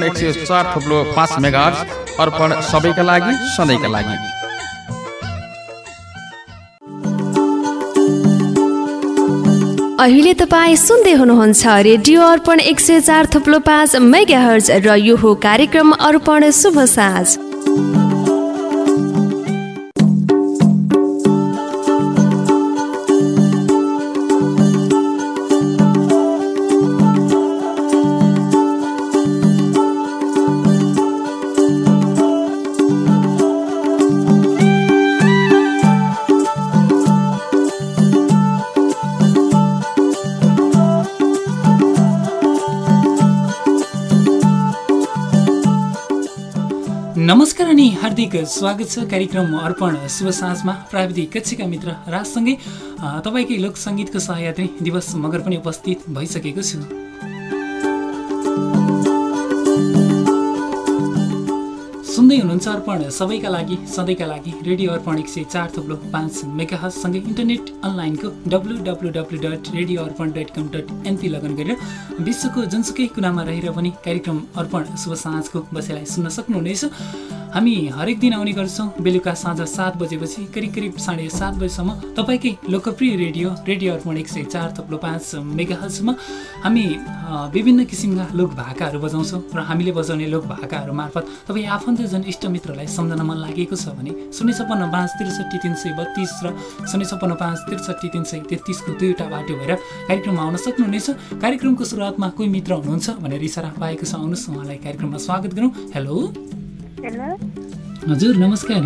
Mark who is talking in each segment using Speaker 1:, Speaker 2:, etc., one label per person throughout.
Speaker 1: अर्पण एक सय चार थुप्लो पाँच मेगा अर्पण सबैका लागि सधैँका लागि।
Speaker 2: अहिले तपाईँ सुन्दै हुनुहुन्छ रेडियो अर्पण एक सय चार थुप्लो पाँच मेगा हर्ज र यो हो कार्यक्रम अर्पण शुभ साँझ।
Speaker 3: नमस्कार अनि हार्दिक स्वागत छ कार्यक्रम अर्पण शुभ साँझमा। प्राविधिक कक्षीका मित्र राजसँगै तपाईँकै लोकसङ्गीतको सहयात्री दिवस मगर पनि उपस्थित भइसकेको छु। सुन्दै हुनुहुन्छ अर्पण। सबैका लागि सधैँका लागि रेडियो अर्पण एक सय चार थुप्रो पाँच मेगाहजसँगै इन्टरनेट अनलाइनको W W W dot radio Arpan dot com dot NP log on गरेर विश्वको जुनसुकै कुनामा रहेर पनि कार्यक्रम अर्पण शुभ साँझको बसेलाई सुन्न सक्नुहुनेछ। हामी हरेक दिन आउने गर्छौँ बेलुका साँझ सात बजेपछि करिब करिब साढे सात बजीसम्म तपाईँकै लोकप्रिय रेडियो रेडियो अर्पण एक सय चार थप्लो पाँच मेगाहलसम्म हामी विभिन्न किसिमका लोक भाकाहरू बजाउँछौँ र हामीले बजाउने लोक भाकाहरू मार्फत तपाईँ आफन्तजन इष्टमित्रलाई सम्झन मन लागेको छ भने शून्य छप्पन्न पाँच त्रिसठी तिन सय बत्तिस र शून्य छप्पन्न पाँच त्रिसठी तिन सय तेत्तिसको दुईवटा बाटो भएर कार्यक्रममा आउन सक्नुहुनेछ। कार्यक्रमको सुरुवातमा कोही मित्र हुनुहुन्छ भनेर इसारा पाएको छ। आउनुहोस् उहाँलाई कार्यक्रममा स्वागत गरौँ। हेलो! हजुर नमस्कार।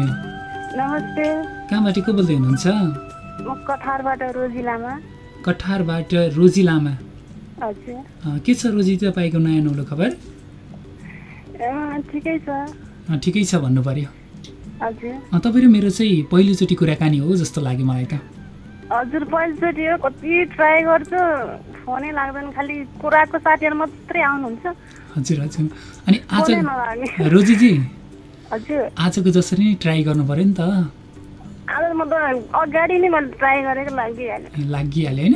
Speaker 4: नमस्ते।
Speaker 3: कहाँबाट को बोल्दै हुनुहुन्छ?
Speaker 4: कठारबाट रोजी लामा।
Speaker 3: कठारबाट रोजी लामा। के छ रोजी तपाईँको नयाँ नौलो खबर?
Speaker 4: ठिकै छ।
Speaker 3: ठिकै छ भन्नु पर्यो। तपाईँ र मेरो चाहिँ पहिलोचोटि कुराकानी हो जस्तो लाग्यो मलाई त।
Speaker 4: हजुर पहिलोचोटि हो। कति ट्राई गर्छु। फोनै लाग्दैन खालि कुराको साथीहरू मात्रै आउनुहुन्छ।
Speaker 3: हजुर हजुर। अनि आज रोजीजी आजको जसरी नै ट्राई गर्नु पऱ्यो नि त।
Speaker 4: लागिहाल्यो
Speaker 3: होइन?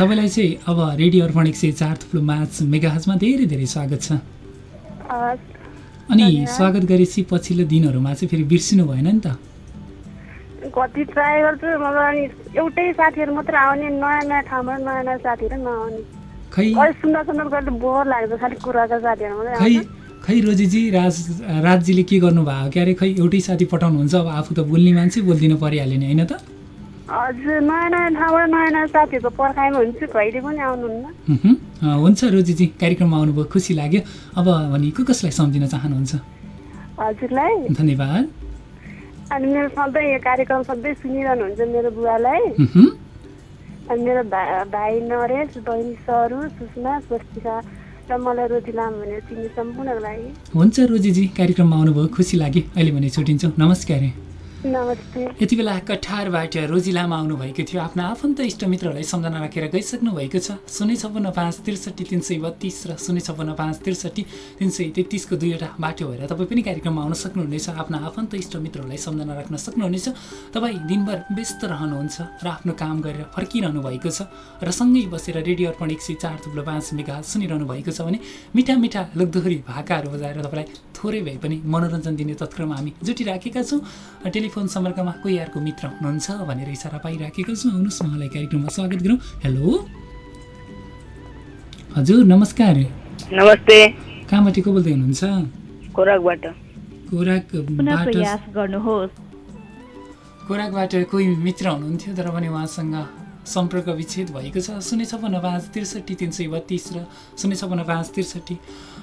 Speaker 3: तपाईँलाई चाहिँ अब रेडियो अर्पण एक सय चार थुप्रो मार्च मेगाहजमा धेरै धेरै स्वागत छ। अनि स्वागत गरेपछि पछिल्लो दिनहरूमा चाहिँ फेरि बिर्सिनु भएन नि त।
Speaker 4: कति ट्राई गर्छु अनि एउटै साथीहरू मात्रै आउने नयाँ नयाँ ठाउँबाट नयाँ नयाँ साथीहरू नआउने।
Speaker 3: खै
Speaker 4: सुन्दा सुन्दा बोर लाग्छ खालि कुराको साथीहरू मात्रै
Speaker 3: खै रोजीजी राज राजजीले के गर्नुभयो? क्यारे खै एउटै साथी पठाउनुहुन्छ? अब आफू त बोल्ने मान्छे बोलिदिनु परिहाल्यो नि होइन त?
Speaker 4: हजुर नयाँ नयाँ ठाउँबाट नयाँ नयाँ साथीहरूको पर्खाइमा हुन्छु कहिले पनि आउनुहुन्न।
Speaker 3: हुन्छ रोजीजी कार्यक्रममा आउनुभयो खुसी लाग्यो। अब भने को कसलाई सम्झिन चाहनुहुन्छ?
Speaker 4: हजुरलाई?
Speaker 3: धन्यवाद।
Speaker 4: अनि मेरो सधैँ यो कार्यक्रम सधैँ सुनिरहनुहुन्छ मेरो बुवालाई। अनि मेरो भा भाइ नरेश बहिनी सरू सुषमा स्वस्तिका र मलाई रोटी लाम भनेर चिन्ने सम्पूर्णको लागि
Speaker 3: हुन्छ रोजीजी कार्यक्रममा आउनुभयो खुसी लाग्यो। अहिले भने छुट्टिन्छौँ नमस्कार। यति बेला कठारबाट रोजी लामा आउनुभएको थियो। आफ्ना आफन्त इष्टमित्रहरूलाई सम्झना राखेर गइसक्नु भएको छ। शून्य छप्पन्न पाँच त्रिसठी तिन सय बत्तिस र शून्य छप्पन्न पाँच त्रिसठी तिन सय तेत्तिसको दुईवटा बाटो भएर तपाईँ पनि कार्यक्रममा आउन सक्नुहुनेछ। आफ्ना आफन्त इष्टमित्रहरूलाई सम्झना राख्न सक्नुहुनेछ। तपाईँ दिनभर व्यस्त रहनुहुन्छ र आफ्नो काम गरेर फर्किरहनु भएको छ र सँगै बसेर रेडियो अर्पण एक सय चार थुप्रो पाँच मेगा सुनिरहनु भएको छ भने मिठा मिठा लोकदोहोरी भाकाहरू बजाएर तपाईँलाई थोरै भए पनि मनोरञ्जन दिने तत्क्रममा हामी जुटिराखेका छौँ। टेलिफोन सम्पर्कमा कोही अर्को मित्र हुनुहुन्छ भनेर इसारा पाइराखेका छौँ। आउनुहोस् उहाँलाई कार्यक्रममा स्वागत गरौँ। हेलो। हजुर नमस्कार।
Speaker 4: नमस्ते।
Speaker 3: कहाँबाट को बोल्दै हुनुहुन्छ?
Speaker 4: खोराकबाट
Speaker 3: कोराकबाट।
Speaker 4: गर्नुहोस्।
Speaker 3: कोराकबाट कोही मित्र हुनुहुन्थ्यो तर पनि उहाँसँग सम्पर्क विच्छेद भएको छ। शून्य छप्पन्न पाँच त्रिसठी तिन सय बत्तिस र शून्य छप्पन्न पाँच त्रिसठी।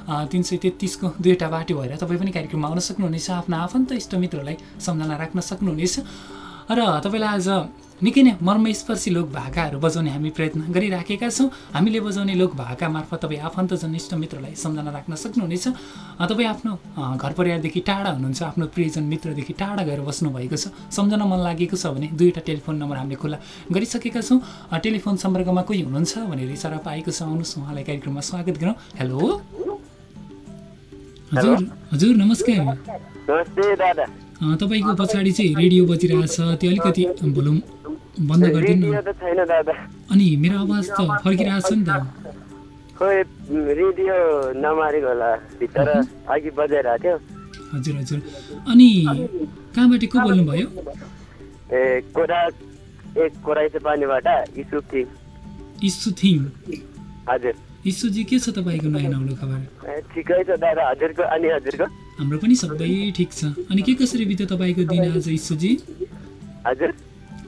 Speaker 3: तिन सय तेत्तिसको दुईवटा बाटो भएर तपाईँ पनि कार्यक्रममा आउन सक्नुहुनेछ आफ्ना आफन्त इष्टमित्रहरूलाई सम्झना राख्न सक्नुहुनेछ। र तपाईँलाई आज निकै नै मर्मस्पर्शी लोक भाकाहरू बजाउने हामी प्रयत्न गरिराखेका छौँ। हामीले बजाउने लोक भाका मार्फत तपाईँ आफन्तजन इष्टमित्रलाई सम्झना राख्न सक्नुहुनेछ। तपाईँ आफ्नो घर परिवारदेखि टाढा हुनुहुन्छ आफ्नो प्रियजन मित्रदेखि टाढा गएर बस्नुभएको छ। सम्झन मन लागेको छ भने दुईवटा टेलिफोन नम्बर हामीले खुला गरिसकेका छौँ। टेलिफोन सम्पर्कमा कोही हुनुहुन्छ भनेर इसारा पाएको छ। आउनुहोस् उहाँलाई कार्यक्रममा स्वागत गरौँ। हेलो। हजुर हजुर नमस्कार।
Speaker 5: नमस्ते दादा।
Speaker 3: अँ, तपाईँको पछाडि चाहिँ रेडियो बजिरहेछ त्यो अलिकति भोल्युम बन्द गरिदिनु
Speaker 5: रेडियो
Speaker 3: न
Speaker 5: त छैन दादा।
Speaker 3: अनि मेरो आवाज त फर्किरहेछ नि त।
Speaker 5: रेडियो नमारेको होला भित्र अघि बजाइरहेको थियो।
Speaker 3: हजुर हजुर। अनि कहाँबाट को बोल्नुभयो?
Speaker 5: ए कोरा एक कोराइसे पानीबाट इसुप थिङ
Speaker 3: इसुथिङ
Speaker 5: हजुर।
Speaker 3: इसुजी के छ तपाईँको नयाँ नौलो खबर?
Speaker 5: ठिकै छ दादा। हजुरको अनि हजुरको?
Speaker 3: हाम्रो पनि सबै ठिक छ। अनि के कसरी बित्यो तपाईँको दिन आज इसुजी
Speaker 5: हजुर?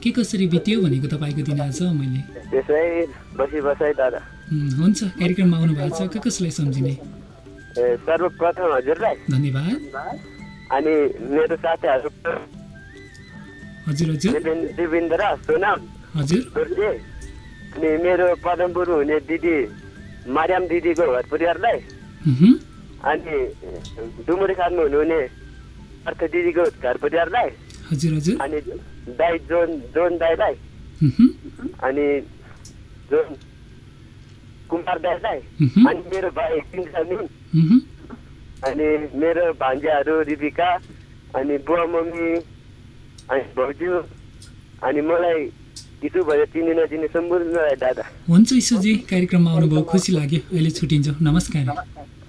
Speaker 3: के कसरी बित्यो भनेको तपाईँको दिन आज मैले?
Speaker 5: त्यसै बसी बसाइ दादा।
Speaker 3: हुन्छ। कार्यक्रममा आउनु भएको छ। क कसलाई सम्झिने?
Speaker 5: सर्वप्रथम हजुरलाई।
Speaker 3: धन्यवाद।
Speaker 5: अनि मेरो साथीहरू।
Speaker 3: हजुर हजुर।
Speaker 5: देवेन्द्र सोनाम
Speaker 3: हजुर।
Speaker 5: अनि मेरो पदमपुर हुने दिदी मारियाम दिदीको घर परिवारलाई अनि डुमुरी खानमा हुनुहुने अर्थ दिदीको घर परिवारलाई
Speaker 3: हजुर हजुर।
Speaker 5: अनि दाई जोन जोन दाईलाई। अनि जोन कुमार दाईलाई। अनि मेरो भाइ
Speaker 3: उहुँ,
Speaker 5: अनि मेरो भान्जाहरू रिबिका। अनि बुवा मम्मी। अनि भाउजू। अनि मलाई इसु भयो सम्पूर्णलाई दादा
Speaker 3: हुन्छ इसुजी कार्यक्रममा आउनुभयो खुसी लाग्यो अहिले छुट्टिन्छ नमस्कार।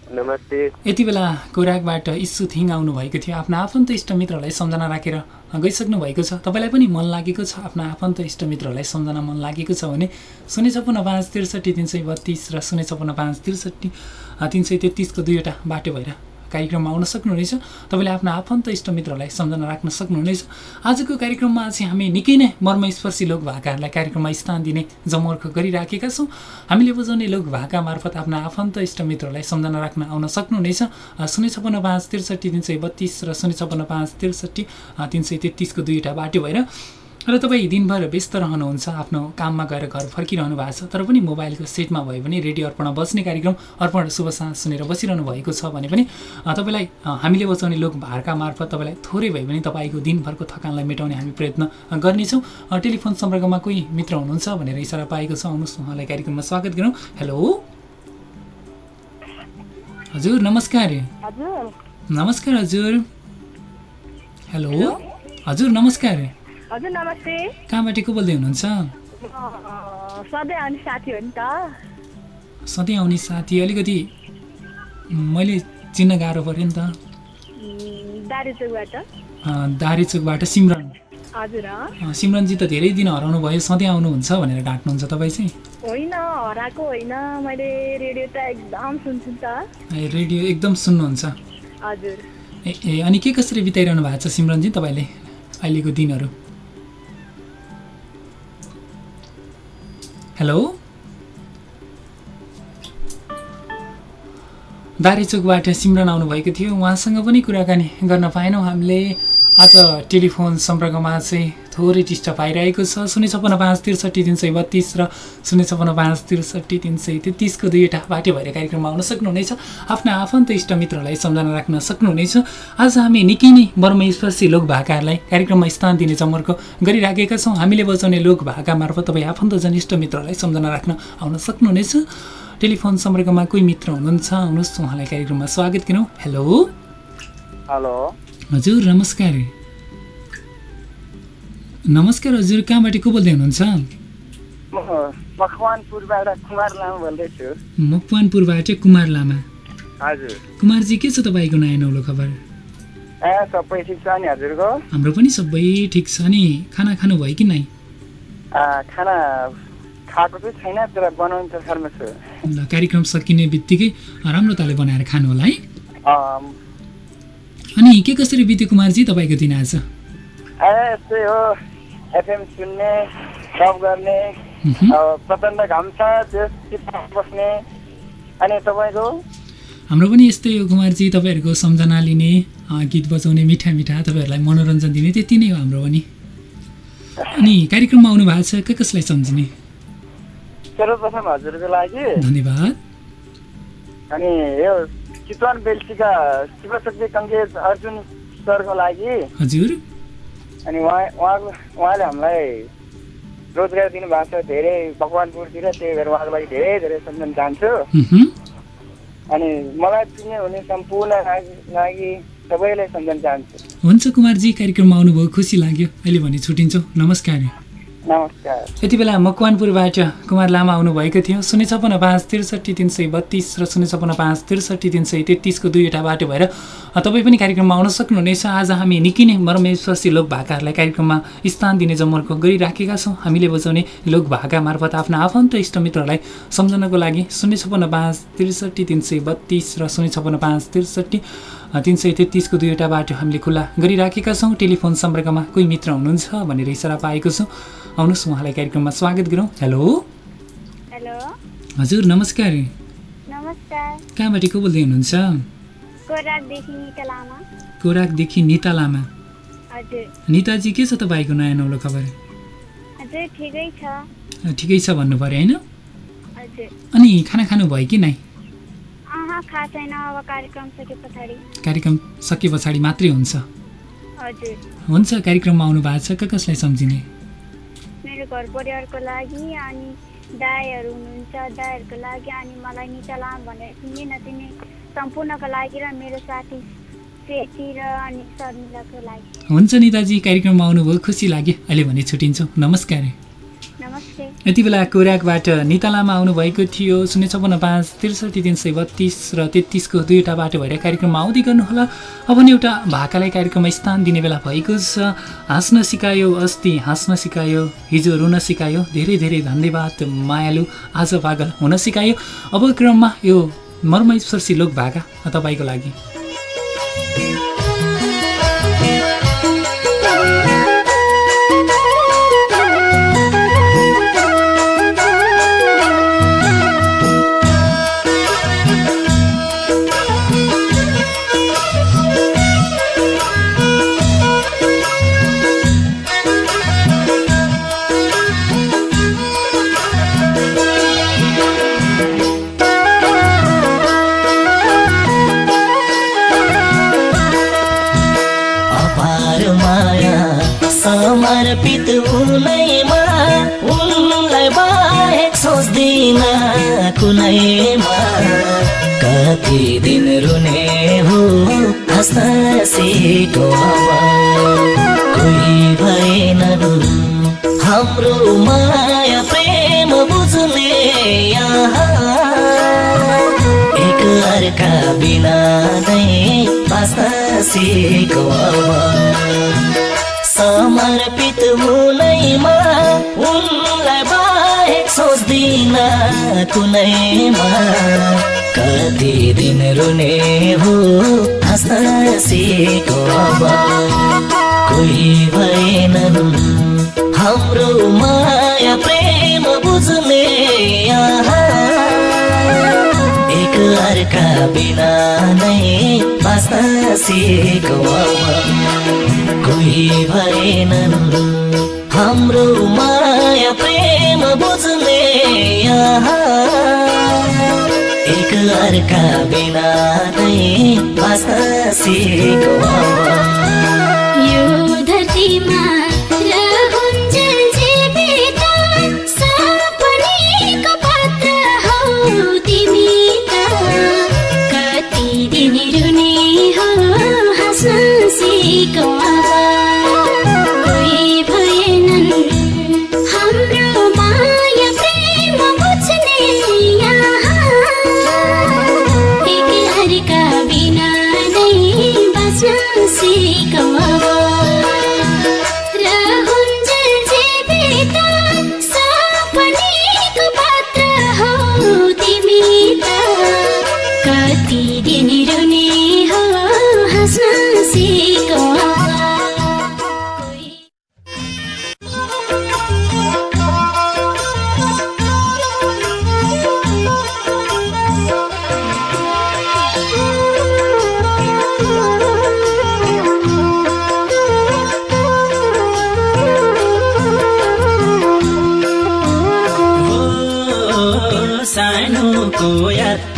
Speaker 5: नमस्ते।
Speaker 3: यति बेला कोराकबाट इस्सु थिङ आउनुभएको थियो। आफ्नो आफन्त इष्टमित्रहरूलाई सम्झना राखेर गइसक्नु भएको छ। तपाईँलाई पनि मन लागेको छ? आफ्नो आफन्त इष्टमित्रहरूलाई सम्झना मन लागेको छ भने शून्य छप्पन्न पाँच त्रिसठी तिन सय बत्तिस र शून्य छप्पन्न पाँच त्रिसठी तिन सय तेत्तिसको दुईवटा बाटो भएर कार्यक्रममा आउन सक्नुहुनेछ। तपाईँले आफ्नो आफन्त इष्टमित्रहरूलाई सम्झना राख्न सक्नुहुनेछ। आजको कार्यक्रममा चाहिँ हामी निकै नै मर्मस्पर्शी लोक भाकाहरूलाई कार्यक्रममा स्थान दिने जमर्ख गरिराखेका छौँ। हामीले बजाउने लोक भाका मार्फत आफ्ना आफन्त इष्टमित्रहरूलाई सम्झना राख्न आउन सक्नुहुनेछ। शून्य छप्पन्न पाँच त्रिसठी तिन सय बत्तिस र शून्य छप्पन्न पाँच त्रिसठी तिन सय तेत्तिसको दुईवटा बाटो भएर र तपाईँ दिनभर व्यस्त रहनुहुन्छ आफ्नो काममा गएर घर फर्किरहनु भएको छ तर पनि मोबाइलको सेटमा भयो भने रेडियो अर्पण बस्ने कार्यक्रम अर्पण शुभ साँझ सुनेर बसिरहनु भएको छ भने पनि तपाईँलाई हामीले बचाउने लोक भाका मार्फत तपाईँलाई थोरै भए पनि तपाईँको दिनभरको थकानलाई मेटाउने हामी प्रयत्न गर्नेछौँ। टेलिफोन सम्पर्कमा कोही मित्र हुनुहुन्छ भनेर इसारा पाएको छ आउनुहोस् उहाँलाई कार्यक्रममा स्वागत गरौँ। हेलो? हजुर नमस्कार। नमस्कार हजुर। हेलो? हजुर नमस्कार।
Speaker 4: हजुर नमस्ते।
Speaker 3: कहाँबाट को बोल्दै हुनुहुन्छ?
Speaker 4: सधैँ आउने साथी हो नि त।
Speaker 3: सधैँ आउने साथी अलिकति मैले चिन्न गाह्रो पऱ्यो नि त।
Speaker 4: दारेचोकबाट
Speaker 3: सिमरन।
Speaker 4: हजुर
Speaker 3: सिमरनजी त धेरै दिन हराउनु भयो सधैँ आउनुहुन्छ भनेर डाँट्नुहुन्छ तपाईँ चाहिँ?
Speaker 4: होइन हराएको होइन मैले रेडियो त एकदम सुन्छु नि त।
Speaker 3: ए, रेडियो एकदम सुन्नुहुन्छ।
Speaker 4: हजुर।
Speaker 3: ए ए अनि के कसरी बिताइरहनु भएको छ सिमरनजी तपाईँले अहिलेको दिनहरू? हेलो दारेचोकबाट सिमरन आउनुभएको थियो। उहाँसँग पनि कुराकानी गर्न पाएनौँ हामीले। आज टेलिफोन सम्पर्कमा चाहिँ थोरै डिस्टर्ब आइरहेको छ। शून्य छप्पन्न पाँच त्रिसठी तिन सय बत्तिस र शून्य छप्पन्न पाँच त्रिसठी तिन सय तेत्तिसको दुईवटा बाटो भएर कार्यक्रममा आउन सक्नुहुनेछ। आफ्ना आफन्त इष्टमित्रहरूलाई सम्झना राख्न सक्नुहुनेछ। आज हामी निकै नै वर्मस्पर्शी लोक भाकाहरूलाई कार्यक्रममा स्थान दिने जमर्को गरिराखेका छौँ। हामीले बजाउने लोक भाका मार्फत तपाईँ आफन्तजन इष्टमित्रहरूलाई सम्झना राख्न आउन सक्नुहुनेछ। टेलिफोन सम्पर्कमा कोही मित्र हुनुहुन्छ? आउनुहोस् उहाँलाई कार्यक्रममा स्वागत गरौँ। हेलो।
Speaker 5: हेलो।
Speaker 3: हजुर नमस्कार। नमस्कार हजुर कहाँबाट को बोल्दै हुनुहुन्छ?
Speaker 5: मकवानपुरबाट कुमार लामा
Speaker 3: कुमारजी के छ तपाईँको नयाँ नौलो खबर?
Speaker 5: ए सबै ठिक छ नि हजुरको?
Speaker 3: हाम्रो पनि सबै ठिक छ नि। खाना खानुभयो कि नै?
Speaker 5: आ, खाना खाएको चाहिँ छैन तर बनाउनु त
Speaker 3: कार्यक्रम सकिने बित्तिकै राम्रो ताले बनाएर खानु होला है। अनि के कसरी बित्यो कुमारजी तपाईँको दिन आज?
Speaker 5: यस्तै हो। एफएम सुन्ने जब गर्ने प्रचण्ड बस्ने। अनि तपाईँको?
Speaker 3: हाम्रो पनि यस्तै हो कुमारजी तपाईँहरूको सम्झना लिने गीत बजाउने मिठा मिठा तपाईँहरूलाई मनोरञ्जन दिने त्यति नै हो हाम्रो पनि। अनि कार्यक्रममा आउनु भएको छ के कसलाई सम्झिने?
Speaker 5: सर्वप्रथम हजुरको लागि।
Speaker 3: धन्यवाद।
Speaker 5: अनि यो चितवन बेल्सीका शिवशक्ति कङ्केश अर्जुन सरको लागि।
Speaker 3: हजुर।
Speaker 5: अनि उहाँ उहाँको उहाँले हामीलाई रोजगार दिनुभएको छ धेरै भगवान्पुरतिर त्यही भएर उहाँको लागि धेरै धेरै सम्झन चाहन्छु।
Speaker 3: उहुँ।
Speaker 5: अनि मलाई चिन्ने हुने सम्पूर्ण लागि सबैलाई सम्झन चाहन्छु।
Speaker 3: हुन्छ कुमारजी कार्यक्रममा आउनुभयो खुसी लाग्यो। अहिले भने छुट्टिन्छौँ। नमस्कार।
Speaker 4: नमस्कार।
Speaker 3: यति बेला मकवानपुरबाट कुमार लामा आउनुभएको थियो। शून्य छपन्न पाँच त्रिसठी तिन सय बत्तिस र शून्य छपन्न पाँच त्रिसठी तिन सय तेत्तिसको दुईवटा बाटो भएर तपाईँ पनि कार्यक्रममा आउन सक्नुहुनेछ। आज हामी निकै नै मर्मेश्वसी लोक भाकाहरूलाई कार्यक्रममा स्थान दिने जमर्को गरिराखेका छौँ। हामीले बजाउने लोक भाका मार्फत आफ्ना आफन्त इष्टमित्रहरूलाई सम्झनको लागि शून्य छपन्न पाँच त्रिसठी तिन सय बत्तिस र शून्य छपन्न पाँच त्रिसठी तिन सय तेत्तिसको दुईवटा बाटो हामीले खुल्ला गरिराखेका छौँ। टेलिफोन सम्पर्कमा कोही मित्र हुनुहुन्छ भनेर इसारा पाएको छु। आउनुहोस् उहाँलाई कार्यक्रममा स्वागत गरौँ। हेलो?
Speaker 4: हेलो?
Speaker 3: हजुर नमस्कार।
Speaker 4: नमस्कार।
Speaker 3: कहाँबाट को बोल्दै हुनुहुन्छ?
Speaker 4: कोराकदेखि
Speaker 3: निता लामा। निताजी के छ तपाईँको नयाँ नौलो खबर?
Speaker 4: ठिकै छ।
Speaker 3: भन्नु पऱ्यो होइन? अनि खाना खानु भयो कि नै
Speaker 4: छैन अब कार्यक्रम सके पछाडि।
Speaker 3: कार्यक्रम सके पछाडि मात्रै हुन्छ।
Speaker 4: हजुर।
Speaker 3: हुन्छ कार्यक्रममा आउनु भएको छ क कसलाई सम्झिने?
Speaker 4: मेरो घर परिवारको लागि अनि दाईहरू हुनुहुन्छ दाईहरूको लागि अनि मलाई निता लामा भनेर चिन्ने नचिन्ने सम्पूर्णको लागि र मेरो साथी सेती र अनि शर्मिलाको लागि।
Speaker 3: हुन्छ निताजी कार्यक्रममा आउनुभयो खुसी लाग्यो अहिले भने छुट्टिन्छु। नमस्कार। यति बेला कोराकबाट निता लामा आउनुभएको थियो। शून्य छपन्न पाँच त्रिसठी तिन सय बत्तिस र तेत्तिसको दुईवटा बाटो भएर कार्यक्रममा आउँदै गर्नुहोला। अब नि एउटा भाकालाई कार्यक्रममा स्थान दिने बेला भएको छ। हाँस्न सिकायो अस्ति हाँस्न सिकायो हिजो रुन सिकायो। धेरै धेरै धन्यवाद मायालु। आज पागल हुन सिकायो। अब क्रममा यो मर्मस्पर्शी लोक भाका तपाईँको लागि।
Speaker 6: हाँस्न सिको कोही भएनन् हाम्रो माया प्रेम बुझ्ने एक अर्का बिना नै बाँच्न समर्पित हुनैमा उनलाई बाहेक सोच्दिन कुनैमा। कति दिन रुने हो हाँस्न सिको अब कोही भएनन्। हाम्रो माया प्रेम बुझ्ने एक अर्का बिना नै बाँच्न सिको कोही भएनन्। हाम्रो माया प्रेम बुझ्ने यहाँ। एक अर्का बिना नै बाँच्न सिको
Speaker 7: यो धरतीमा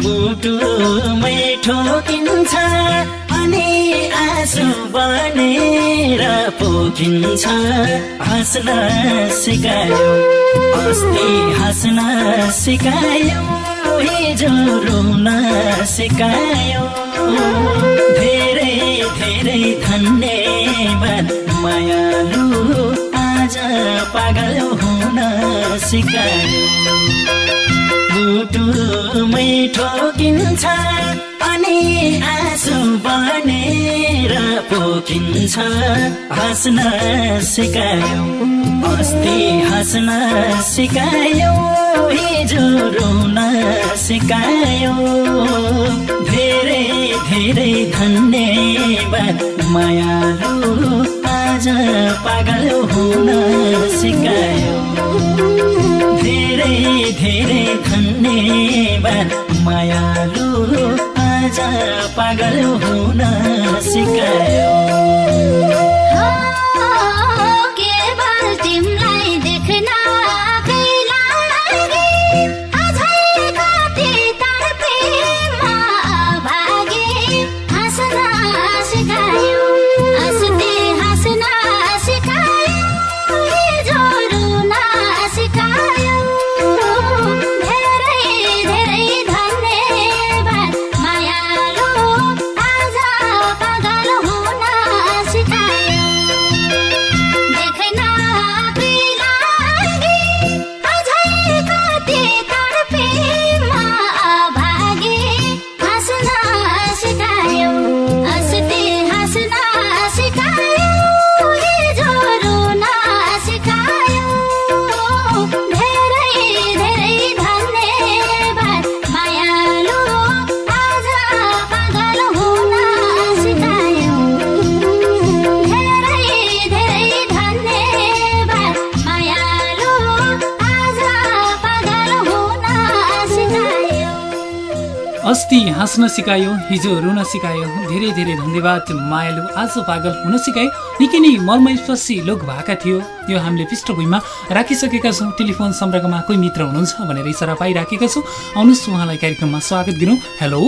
Speaker 6: मुटुमै ठोकिन्छ अनि आँसु बनेर पोखिन्छ हाँस्न सिकायो अस्ति हाँस्न सिकायो हिजो रुन सिकायो। धेरै धेरै धन्यवाद मायालु आज पागल हुन सिकायो। मुटुमै ठोकिन्छ अनि आँसु बनेर पोखिन्छ। हाँस्न सिकायो अस्ति
Speaker 7: हाँस्न सिकायो हिजो रुन सिकायो। धेरै धेरै धन्यवाद मायालु आज पागल हुन सिकायो धेरै धेरै धन्यवाद मायालु आज पागल हुन सिकायो
Speaker 3: अस्ति हाँस्न सिकायो हिजो रुन सिकायो। धेरै धेरै धन्यवाद मायालु। आज पागल हुन सिकायो निकै नै मर्मस्पर्शी लोक भएका थियो। यो हामीले पृष्ठभूमिमा राखिसकेका छौँ। टेलिफोन सम्पर्कमा कोही मित्र हुनुहुन्छ भनेर इसारा पाइराखेका छौँ। आउनुहोस् उहाँलाई कार्यक्रममा स्वागत गरौँ। हेलो।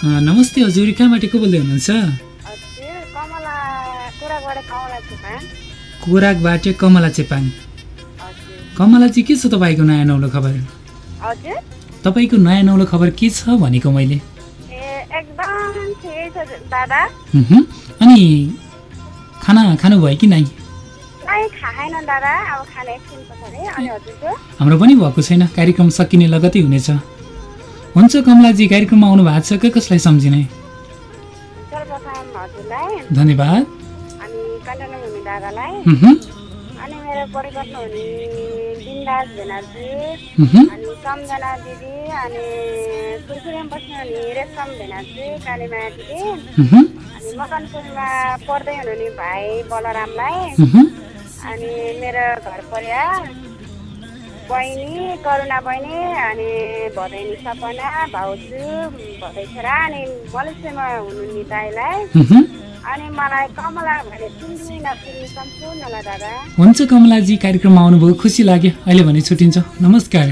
Speaker 3: नमस्ते हजुर। कहाँबाट को बोल्दै हुनुहुन्छ?
Speaker 4: कमला कमला
Speaker 3: कोराकबाट कमला चेपाङ।
Speaker 4: हजुर।
Speaker 3: कमलाजी के छ तपाईँको नयाँ नौलो खबर? तपाईँको नयाँ नौलो खबर के छ भनेको मैले? अनि खाना खानुभयो कि नै हाम्रो पनि भएको छैन। कार्यक्रम सकिने लगतै हुनेछ। हुन्छ कमलाजी कार्यक्रममा आउनु भएको छ के कसलाई सम्झिने? धन्यवाद।
Speaker 4: अनि दादालाई
Speaker 3: हुँ
Speaker 4: अनि मेरो परिवर्तन हुने बिन्दास भेनाजी अनि सम्झना दिदी अनि कुरकुरेमा बस्नु हुने रेशम भेनाजी कालीमाया दिदी अनि मकनपुरमा पढ्दै हुनुहुने भाइ बलरामलाई।
Speaker 3: हुँ
Speaker 4: अनि मेरो घर परिवार। बहिनी करुणा बहिनी अनि भदैनी सपना भाउजू भदै छोरा अनि मलेसियामा हुनुहुने दाईलाई।
Speaker 3: हुँ
Speaker 4: अनि मलाई कमला भने सम्पूर्णलाई दादा।
Speaker 3: हुन्छ कमलाजी कार्यक्रममा आउनुभयो खुसी लाग्यो। अहिले भने छुट्टिन्छ नमस्कार।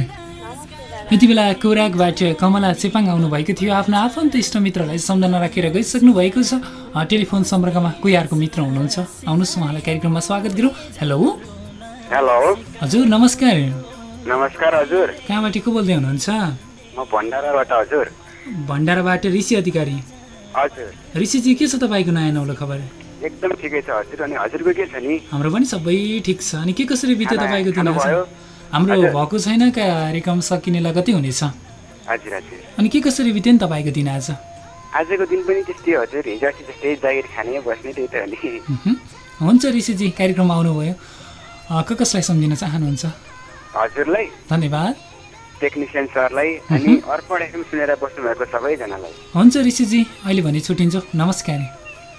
Speaker 3: यति बेला कोराकबाट कमला चेपाङ आउनुभएको थियो। आफ्नो आफन्त इष्टमित्रलाई सम्झना राखेर गइसक्नु भएको छ। टेलिफोन सम्पर्कमा कोही अर्को मित्र हुनुहुन्छ? आउनुहोस् उहाँलाई कार्यक्रममा स्वागत गरौँ। हेलो।
Speaker 5: हेलो।
Speaker 3: हजुर नमस्कार।
Speaker 5: नमस्कार हजुर।
Speaker 3: कहाँबाट को बोल्दै हुनुहुन्छ?
Speaker 5: म भण्डाराबाट हजुर।
Speaker 3: भण्डाराबाट ऋषि अधिकारी।
Speaker 5: हजुर।
Speaker 3: ऋषिजी के छ तपाईँको नयाँ नौलो खबर?
Speaker 5: एकदम ठिकै छ हजुर। अनि हजुरको के छ नि?
Speaker 3: हाम्रो पनि सबै ठिक छ। अनि के कसरी बित्यो तपाईँको दिन आज? हाम्रो। भएको छैन कार्यक्रम सकिने लगतै हुनेछ।
Speaker 5: हजुर हजुर।
Speaker 3: अनि के कसरी बित्यो नि तपाईँको दिन आज?
Speaker 5: आजको दिन पनि त्यस्तै हजुर। हिजो अस्ति जस्तै जागिर खाने बस्ने त्यही त हो नि।
Speaker 3: हुन्छ ऋषिजी कार्यक्रममा आउनुभयो। कसलाई सम्झिन चाहनुहुन्छ?
Speaker 5: हजुरलाई
Speaker 3: धन्यवाद।
Speaker 5: टेक्निसियन सरलाई अनि अर्पण सुनेर बस्नुभएको सबैजनालाई।
Speaker 3: हुन्छ ऋषिजी अहिले भने छुट्टिन्छ। नमस्कार।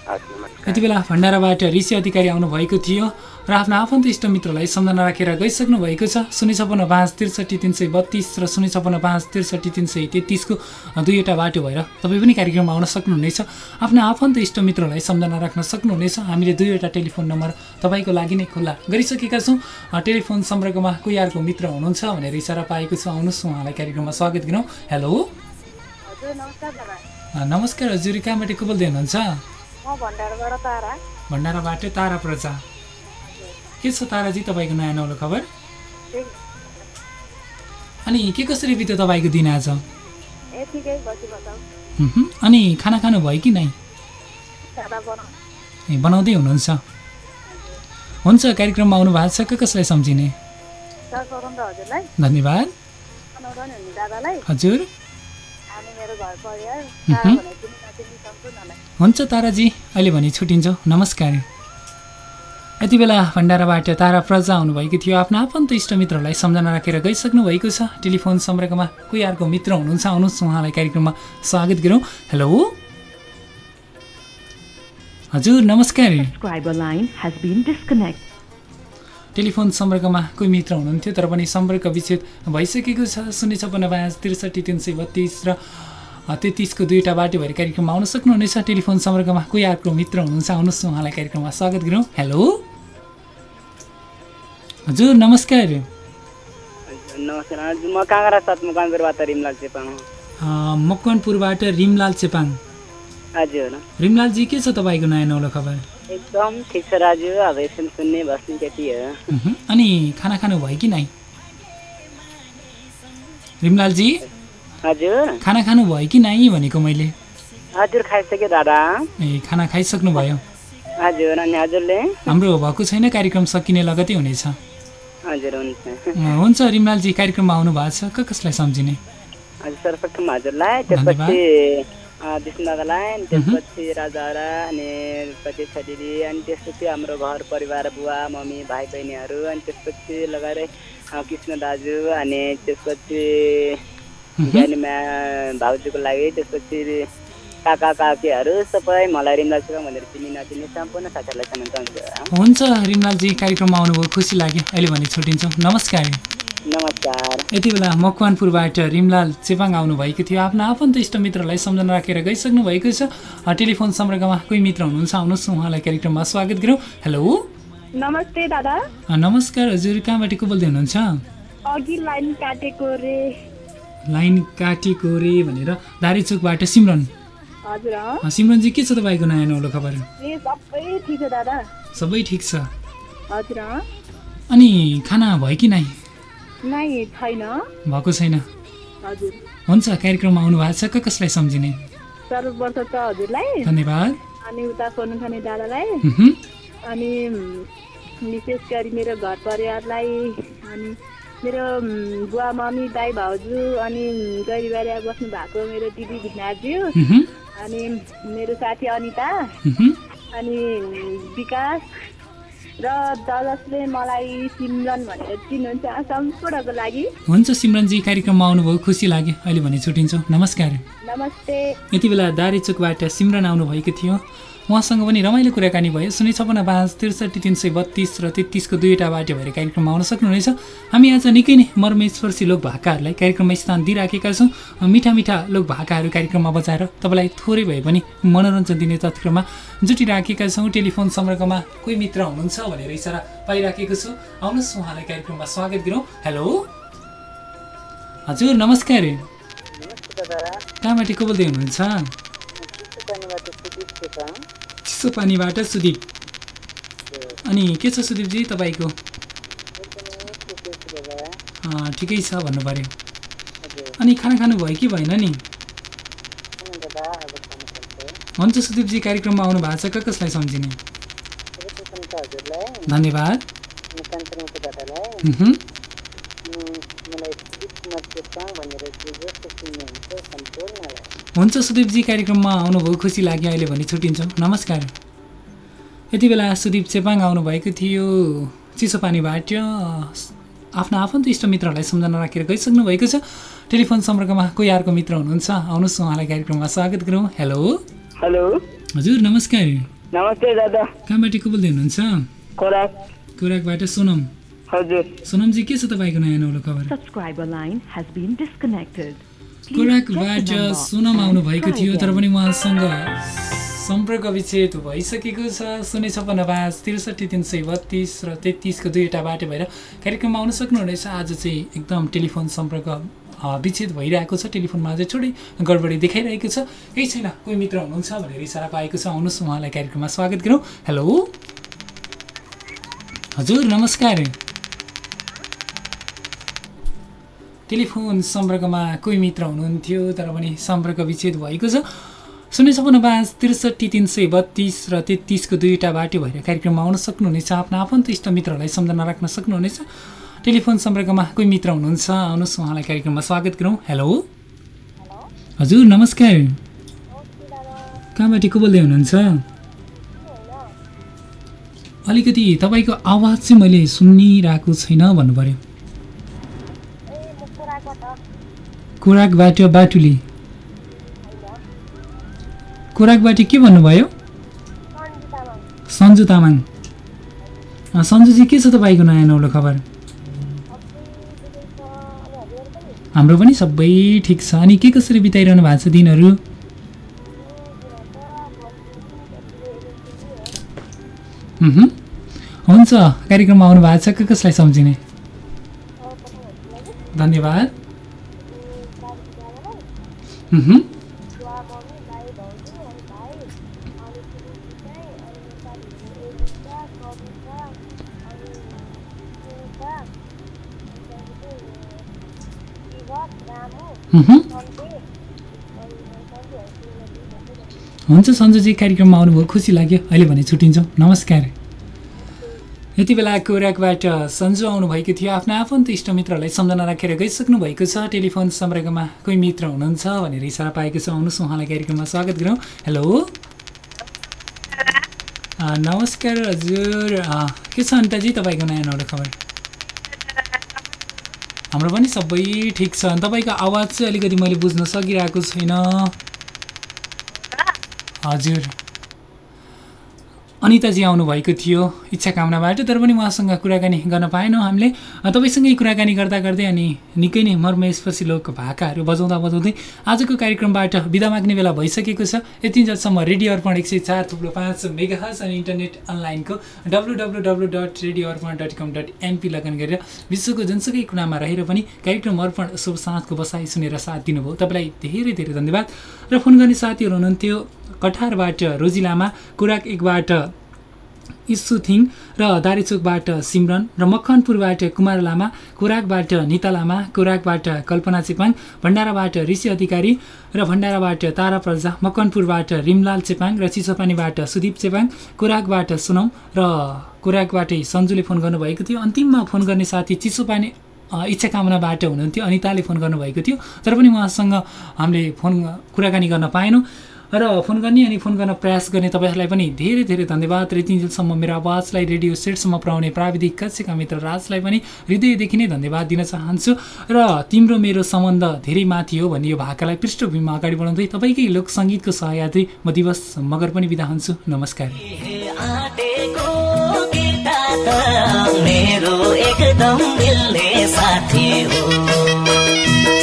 Speaker 3: यति बेला भण्डाराबाट ऋषि अधिकारी आउनुभएको थियो र आफ्नो आफन्त इष्टमित्रलाई सम्झना राखेर गइसक्नु भएको छ। शून्य छपन्न पाँच त्रिसठी तिन सय बत्तिस र शून्य छपन्न पाँच त्रिसठी तिन सय तेत्तिसको दुईवटा बाटो भएर तपाईँ पनि कार्यक्रममा आउन सक्नुहुनेछ। आफ्नो आफन्त इष्टमित्रलाई सम्झना राख्न सक्नुहुनेछ। हामीले दुईवटा टेलिफोन नम्बर तपाईँको लागि नै खुल्ला गरिसकेका छौँ। टेलिफोन सम्पर्कमा कोही अर्को मित्र हुनुहुन्छ भनेर इसारा पाएको छु। आउनुहोस् उहाँलाई कार्यक्रममा स्वागत गरौँ। हेलो।
Speaker 4: नमस्कार
Speaker 3: हजुर। कहाँबाट को बोल्दै हुनुहुन्छ?
Speaker 4: भण्डारबाट तारा।
Speaker 3: प्रजा। के छ ताराजी तपाईँको नयाँ नौलो खबर? अनि के कसरी बित्यो तपाईँको दिन आज? अनि खाना खानु भयो कि नै? ए बनाउँदै हुनुहुन्छ। हुन्छ कार्यक्रममा आउनु भएको छ कसलाई सम्झिने? धन्यवाद। हजुर। हुन्छ ताराजी अहिले भने छुट्टिन्छौँ नमस्कार। यति बेला भण्डाराबाट तारा प्रजा आउनुभएको थियो। आफ्नो आफन्त इष्टमित्रहरूलाई सम्झना राखेर गइसक्नु भएको छ। टेलिफोन सम्पर्कमा कोही अर्को मित्र हुनुहुन्छ आउनुहोस् उहाँलाई कार्यक्रममा स्वागत गरौँ। हेलो? हजुर नमस्कार. टेलिफोन सम्पर्कमा कोही मित्र हुनुहुन्थ्यो तर पनि सम्पर्क विच्छेद भइसकेको छ। शून्य छप्पन्न पाँच त्रिसठी तिन सय बत्तिस र अ, तेत्तिसको दुईवटा बाटो भएर कार्यक्रममा आउन सक्नुहुनेछ। टेलिफोन सम्पर्कमा कोही अर्को मित्र हुनुहुन्छ आउनुहोस् न उहाँलाई कार्यक्रममा स्वागत गरौँ। हेलो। हजुर नमस्कार।
Speaker 8: म रिमलाल चेपाङ
Speaker 3: मकवानपुरबाट रिमलाल चेपाङ
Speaker 8: हजुर
Speaker 3: रिमलालजी के छ तपाईँको नयाँ नौलो खबर?
Speaker 8: एकदम ठिक छ राजु अब सुन्ने बस्ने त्यति हो।
Speaker 3: अनि खाना खानु भयो कि नै? रिमलालजी?
Speaker 8: हजुर।
Speaker 3: खाना खानु भयो कि नै भनेको मैले?
Speaker 8: हजुर खाइसक्यो दादा।
Speaker 3: ए खाना खाइसक्नु भयो
Speaker 8: हजुर अनि हजुरले?
Speaker 3: हाम्रो भएको छैन कार्यक्रम सकिने लगतै हुनेछ।
Speaker 8: हजुर हुन्छ।
Speaker 3: हुन्छ रिमलालजी कार्यक्रममा आउनु भएको छ। क कसलाई सम्झिने?
Speaker 8: हजुर सर्वप्रथम हजुरलाई त्यसपछि अँ, विष्णु दादालाई अनि त्यसपछि राजारा अनि प्रतीक्षा दिदी अनि त्यसपछि हाम्रो घर परिवार बुवा मम्मी भाइ बहिनीहरू अनि त्यसपछि लगाएर कृष्ण दाजु अनि त्यसपछि ज्ञानीमा भाउजूको लागि त्यसपछि काका काकीहरू सबै मलाई रिमला छिराङ भनेर चिनी नचिनी सम्पूर्ण साथीहरूलाई सम्मान चाहन्छु।
Speaker 3: हुन्छ रिमलालजी कार्यक्रममा आउनुभयो खुसी लाग्यो। अहिले भने छुट्टिन्छौँ नमस्कार।
Speaker 8: नमस्कार।
Speaker 3: यति बेला मकवानपुरबाट रिमलाल चेपाङ आउनुभएको थियो। आफ्नो आफन्त इष्टमित्रलाई सम्झना राखेर गइसक्नु भएको छ। टेलिफोन सम्पर्कमा कोही मित्र हुनुहुन्छ आउनुहोस्। उहाँलाई कार्यक्रममा स्वागत गरौँ। हेलो।
Speaker 4: नमस्ते दादा।
Speaker 3: नमस्कार। हजुर कहाँबाट को बोल्दै हुनुहुन्छ?
Speaker 4: अघि लाइन काटेको रे।
Speaker 3: लाइन काटेको रे भनेर दारीचोकबाट सिमरन। सिमरनजी के छ तपाईँको नयाँ नौलो खबर?
Speaker 4: सबै ठिक छ
Speaker 3: अनि खाना भयो कि नै भएको छैन। हुन्छ कार्यक्रममा आउनु भएको छ क कसलाई सम्झिने? धन्यवाद।
Speaker 4: अनि उता खाने दादालाई। अनि विशेष गरी मेरो घर परिवारलाई। अनि मेरो बुवा मम्मी दाई भाउजू अनि गैरीबारीमा बस्नु भएको मेरो दिदी भिनाज्यू। अनि मेरो साथी अनिता। अनि विकास र जसले मलाई सिमरन भनेर चिन्नुहुन्छ। सम्पूर्णको लागि।
Speaker 3: हुन्छ सिमरनजी कार्यक्रममा आउनुभयो खुसी लाग्यो। अहिले भने छुट्टिन्छौँ। नमस्कार।
Speaker 4: नमस्ते।
Speaker 3: यति बेला दारीचोकबाट सिमरन आउनुभएको थियो। उहाँसँग पनि रमाइलो कुराकानी भयो। शून्य छपन्न पाँच त्रिसठी तिन सय बत्तिस र तेत्तिसको दुईवटा बाटो भएर कार्यक्रममा आउन सक्नुहुनेछ हामी आज निकै नै मर्मेश्वर्सी लोक भाकाहरूलाई कार्यक्रममा स्थान दिइराखेका छौँ। मिठा मिठा लोक भाकाहरू कार्यक्रममा बजाएर तपाईँलाई थोरै भए पनि मनोरञ्जन दिने तत्त्वमा जुटिराखेका छौँ। टेलिफोन सम्पर्कमा कोही मित्र हुनुहुन्छ भनेर इसारा पाइराखेको छु। आउनुहोस् उहाँलाई कार्यक्रममा स्वागत गरौँ। हेलो। हजुर नमस्कार। कहाँबाट को बोल्दै हुनुहुन्छ? चिसो पानीबाट सुदीप। अनि के छ सुदीपजी तपाईँको? ठिकै छ भन्नु पऱ्यो अनि खाना खानु भयो कि भएन नि? हुन्छ सुदीपजी कार्यक्रममा आउनु भएको छ। क कसलाई सम्झिने? धन्यवाद। हुन्छ सुदीपजी कार्यक्रममा आउनुभयो खुसी लाग्यो अहिले भने छुट्टिन्छौँ। नमस्कार। यति बेला सुदीप चेपाङ आउनुभएको थियो। चिसो पानीबाट आफ्नो आफन्त इष्टमित्रहरूलाई सम्झना राखेर गइसक्नु भएको छ। टेलिफोन सम्पर्कमा कोही अर्को मित्र हुनुहुन्छ आउनुहोस् उहाँलाई कार्यक्रममा स्वागत गरौँ। हेलो।
Speaker 8: हेलो।
Speaker 3: हजुर नमस्कार।
Speaker 8: नमस्ते दादा।
Speaker 3: कहाँबाट को बोल्दै हुनुहुन्छ? सोनम।
Speaker 8: हजुर।
Speaker 3: सोनमजी के छ तपाईँको नयाँ नौलो खबर? कोराकबाट सोनम आउनुभएको थियो तर पनि उहाँसँग सम्पर्क विच्छेद भइसकेको छ। शून्य छप्पन्न पाँच त्रिसठी तिन सय बत्तिस र तेत्तिसको दुईवटा बाटो भएर कार्यक्रममा आउन सक्नुहुनेछ आज चाहिँ एकदम टेलिफोन सम्पर्क विच्छेद भइरहेको छ। टेलिफोनमा अझै छोटै गडबडी देखाइरहेको छ। केही छैन कोही मित्र हुनुहुन्छ भनेर इसारा पाएको छ। आउनुहोस् उहाँलाई कार्यक्रममा स्वागत गरौँ। हेलो? हजुर नमस्कार। टेलिफोन सम्पर्कमा कोही मित्र हुनुहुन्थ्यो तर पनि सम्पर्क विच्छेद भएको छ। शून्य छपन्न पाँच त्रिसठी तिन सय बत्तिस र तेत्तिसको दुईवटा बाटो भएर कार्यक्रममा आउन सक्नुहुनेछ। आफ्नो आफन्त इष्टमित्रहरूलाई सम्झना राख्न सक्नुहुनेछ। टेलिफोन सम्पर्कमा कोही मित्र हुनुहुन्छ आउनुहोस् उहाँलाई कार्यक्रममा स्वागत गरौँ। हेलो। हजुर नमस्कार। कहाँबाट को बोल्दै हुनुहुन्छ अलिकति तपाईँको आवाज चाहिँ मैले सुनिरहेको छैन भन्नु पऱ्यो कोराकबाट बाटुली। कोराकबाट के भन्नुभयो? सन्जु तामाङ। सन्जुजी के छ तपाईँको नयाँ नौलो खबर? हाम्रो पनि सबै ठिक छ। अनि के कसरी बिताइरहनु भएको छ दिनहरू। हुन्छ कार्यक्रममा आउनु भएको छ कसलाई सम्झिने? धन्यवाद। हुन्छ सन्जुजी कार्यक्रममा आउनुभयो खुसी लाग्यो। अहिले भने छुट्टिन्छौँ। नमस्कार। यति बेला कोराकबाट सन्जु आउनुभएको थियो। आफ्नो आफन्त इष्टमित्रहरूलाई सम्झना राखेर गइसक्नु भएको छ। टेलिफोन सम्पर्कमा कोही मित्र हुनुहुन्छ भनेर इसारा पाएको छ। आउनुहोस् उहाँलाई कार्यक्रममा स्वागत गरौँ। हेलो। नमस्कार हजुर। के छ अन्ताजी तपाईँको नयाँ नौलो खबर? हाम्रो पनि सबै ठिक छ। तपाईँको आवाज चाहिँ अलिकति मैले बुझ्न सकिरहेको छैन। हजुर। अनिताजी आउनुभएको थियो इच्छा कामनाबाट तर पनि उहाँसँग कुराकानी गर्न पाएनौँ हामीले। तपाईँसँगै कुराकानी गर्दा गर्दै अनि निकै नै मर्मेशपछि लोक भाकाहरू बजाउँदा बजाउँदै आजको कार्यक्रमबाट बिदा माग्ने बेला भइसकेको छ। यति जसम्म रेडियो अर्पण एक सय चार थुप्रो पाँच मेगाहस अनि इन्टरनेट अनलाइनको W W W dot radio Arpan dot com dot NP लगन गरेर विश्वको जुनसुकै कुनामा रहेर पनि कार्यक्रम अर्पण शुभ साँझको बसाइ सुनेर साथ दिनुभयो। तपाईँलाई धेरै धेरै धन्यवाद। र फोन गर्ने साथीहरू हुनुहुन्थ्यो कठारबाट रोजिलामा कुराक एकबाट इस्सुथिङ र दारेचोकबाट सिमरन र मकनपुरबाट कुमार लामा कुराकबाट निता लामा कुराकबाट कल्पना चेपाङ भण्डाराबाट ऋषि अधिकारी र भण्डाराबाट तारा प्रजा मकनपुरबाट रिमलाल चेपाङ र चिसोपानीबाट सुदीप चेपाङ कुराकबाट सुनम र कुराकबाटै सन्जुले फोन गर्नुभएको थियो। अन्तिममा फोन गर्ने साथी चिसोपानी इच्छा कामनाबाट हुनुहुन्थ्यो अनिताले फोन गर्नुभएको थियो। तर पनि उहाँसँग हामीले फोन कुराकानी गर्न पाएनौँ। र फोन गर्ने अनि फोन गर्न प्रयास गर्ने तपाईँहरूलाई पनि धेरै धेरै धन्यवाद। र यतिन्जेलसम्म मेरो आवाजलाई रेडियो सेटसम्म पुऱ्याउने प्राविधिक कक्षका मित्र राजलाई पनि हृदयदेखि नै धन्यवाद दिन चाहन्छु। र तिम्रो मेरो सम्बन्ध धेरै माथि हो भन्ने यो भाकालाई पृष्ठभूमिमा अगाडि बढाउँदै तपाईँकै लोकसङ्गीतको सहयात्री म दिवस मगर पनि बिदा हुन्छु। नमस्कार।
Speaker 7: मेरो एकदम मिल्ने साथी हो।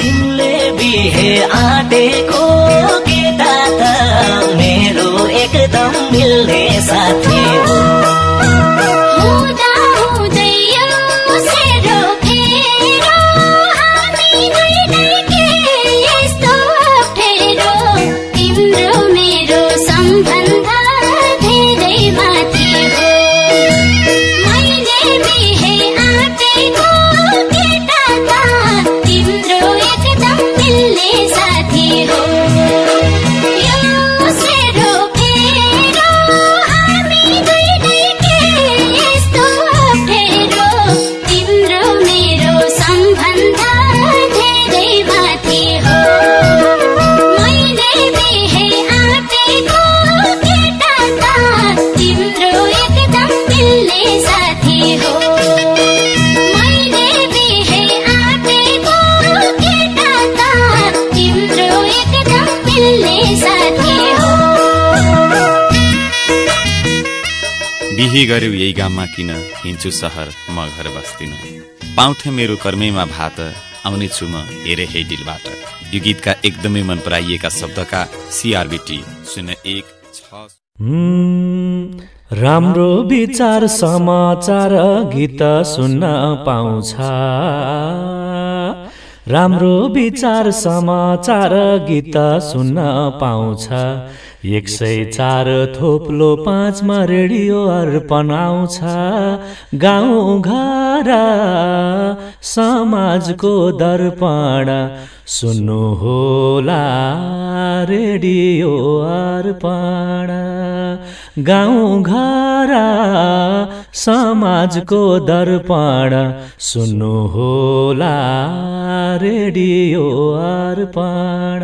Speaker 7: तिमीले बिहे आँटेको केटा त मेरो एकदम मिल्ने साथी हो।
Speaker 9: बिहे
Speaker 10: गर्यो यही गाममा किन? हिँड्छु सहर म घर बस्दिन। पाउँथे मेरो कर्मैमा भात आउने छु म हेरे हे डिलबाट यो गीतका एकदमै मन पराइएका शब्दका सिआरबिटी शून्य एक छ
Speaker 11: राम्रो विचार समाचार गीत सुन्न पाउँछ। राम्रो विचार समाचार गीत सुन्न पाउँछ। एक सय चार थोप्लो पाँचमा रेडियो अर्पण आउँछ। गाउँ घर समाजको दर्पण। सुन्नु होला रेडियो अर्पण। गाउँ घर समाजको दर्पण सुन्नु होला रेडियो अर्पण।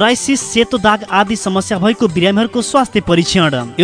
Speaker 12: सोराइसिस सेतो दाग आदि समस्या भएको बिरामीहरूको स्वास्थ्य परीक्षण।